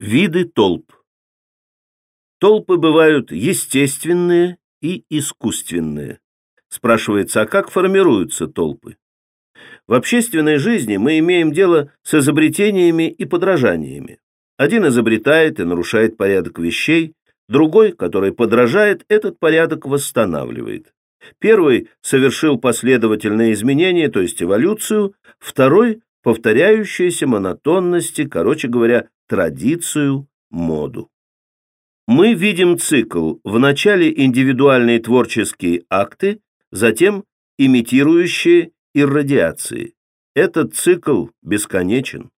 Виды толп. Толпы бывают естественные и искусственные. Спрашивается, а как формируются толпы? В общественной жизни мы имеем дело с изобретениями и подражаниями. Один изобретает и нарушает порядок вещей, другой, который подражает, этот порядок восстанавливает. Первый совершил последовательные изменения, то есть эволюцию, второй – повторяющиеся монотонности, короче говоря, традицию, моду. Мы видим цикл, в начале индивидуальные творческие акты, затем имитирующие иррадиации. Этот цикл бесконечен.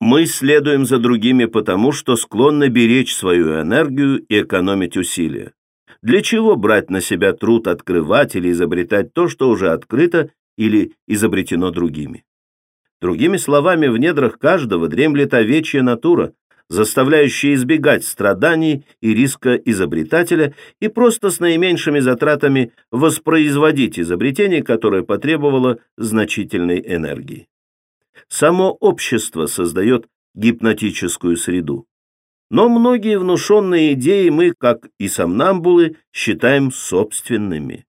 Мы следуем за другими потому, что склонны беречь свою энергию и экономить усилия. Для чего брать на себя труд открывать или изобретать то, что уже открыто или изобретено другими? Другими словами, в недрах каждого дремлет овечья натура, заставляющая избегать страданий и риска изобретателя и просто с наименьшими затратами воспроизводить изобретение, которое потребовало значительной энергии. Само общество создает гипнотическую среду. Но многие внушенные идеи мы, как и сомнамбулы, считаем собственными.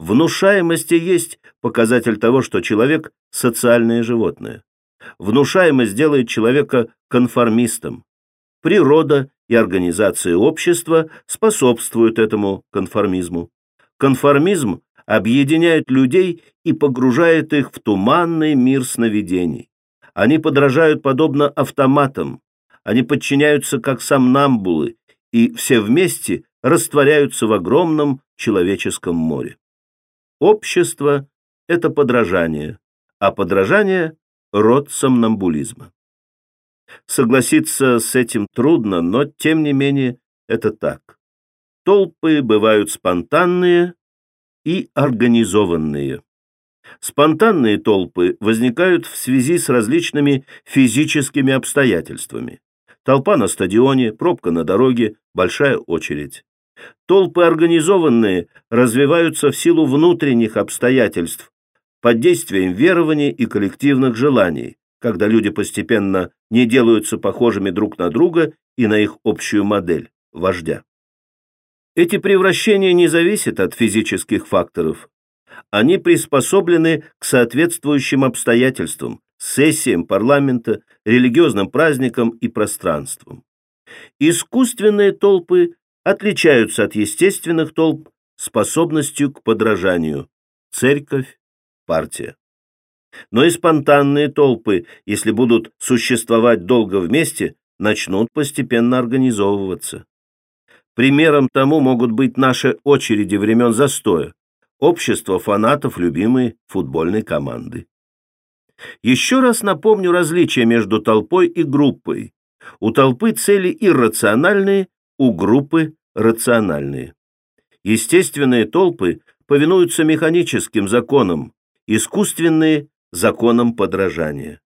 Внушаемость есть показатель того, что человек – социальное животное. Внушаемость делает человека конформистом. Природа и организация общества способствуют этому конформизму. Конформизм объединяет людей и погружает их в туманный мир сновидений. Они подражают подобно автоматам, они подчиняются как сомнамбулы, и все вместе растворяются в огромном человеческом море. Общество – это подражание, а подражание – род сомнамбулизма. Согласиться с этим трудно, но тем не менее это так. Толпы бывают спонтанные и организованные. Спонтанные толпы возникают в связи с различными физическими обстоятельствами. Толпа на стадионе, пробка на дороге, большая очередь. Толпы организованные развиваются в силу внутренних обстоятельств, под действием верований и коллективных желаний, когда люди постепенно не делаются похожими друг на друга и на их общую модель – вождя. Эти превращения не зависят от физических факторов. Они приспособлены к соответствующим обстоятельствам, сессиям парламента, религиозным праздникам и пространствам. Искусственные толпы отличаются от естественных толп способностью к подражанию. Церковь, партия. Но и спонтанные толпы, если будут существовать долго вместе, начнут постепенно организовываться. Примером тому могут быть наши очереди времен застоя, общество фанатов любимой футбольной команды. Еще раз напомню различие между толпой и группой. У толпы цели иррациональные, у группы рациональные. Естественные толпы повинуются механическим законам, искусственные – законам подражания.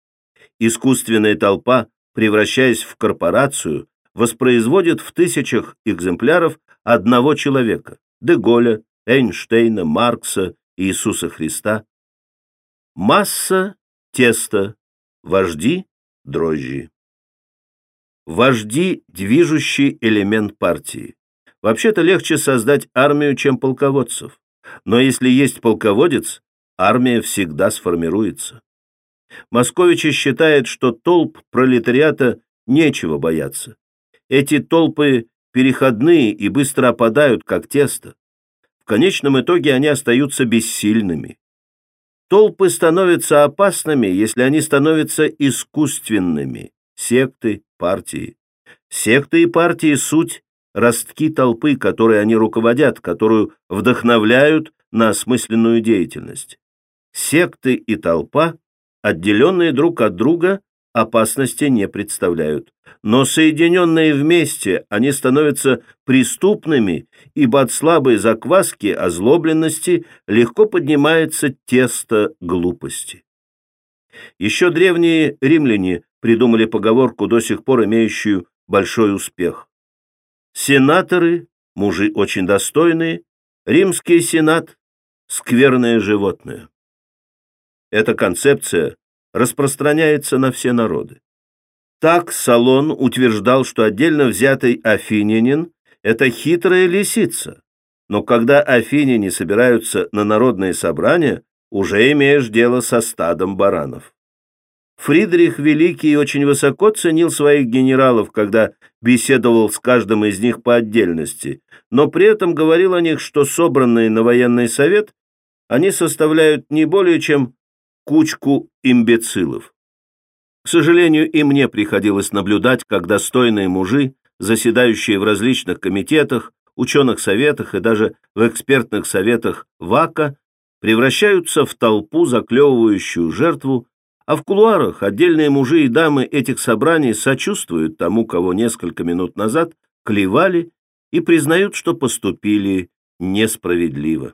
Искусственная толпа, превращаясь в корпорацию, воспроизводит в тысячах экземпляров одного человека – Деголя, Эйнштейна, Маркса, Иисуса Христа. Масса – тесто, вожди – дрожжи. Вожди – движущий элемент партии. Вообще-то легче создать армию, чем полководцев. Но если есть полководец, армия всегда сформируется. Московичи считает, что толп пролетариата нечего бояться. Эти толпы переходные и быстро опадают, как тесто. В конечном итоге они остаются бессильными. Толпы становятся опасными, если они становятся искусственными. Секты, партии. Секты и партии – суть ростки толпы, которой они руководят, которую вдохновляют на осмысленную деятельность. Секты и толпа, отделенные друг от друга, опасности не представляют. Но соединенные вместе они становятся преступными, ибо от слабой закваски озлобленности легко поднимается тесто глупости. Еще древние римляне придумали поговорку, до сих пор имеющую большой успех. Сенаторы, мужи очень достойные, римский сенат – скверное животное. Эта концепция распространяется на все народы. Так Салон утверждал, что отдельно взятый афинянин – это хитрая лисица. Но когда афиняне собираются на народные собрания, уже имеешь дело со стадом баранов. Фридрих Великий очень высоко ценил своих генералов, когда беседовал с каждым из них по отдельности, но при этом говорил о них, что собранные на военный совет они составляют не более чем кучку имбецилов. К сожалению, и мне приходилось наблюдать, как достойные мужи, заседающие в различных комитетах, ученых советах и даже в экспертных советах ВАКа, превращаются в толпу, заклевывающую жертву, а в кулуарах отдельные мужи и дамы этих собраний сочувствуют тому, кого несколько минут назад клевали и признают, что поступили несправедливо.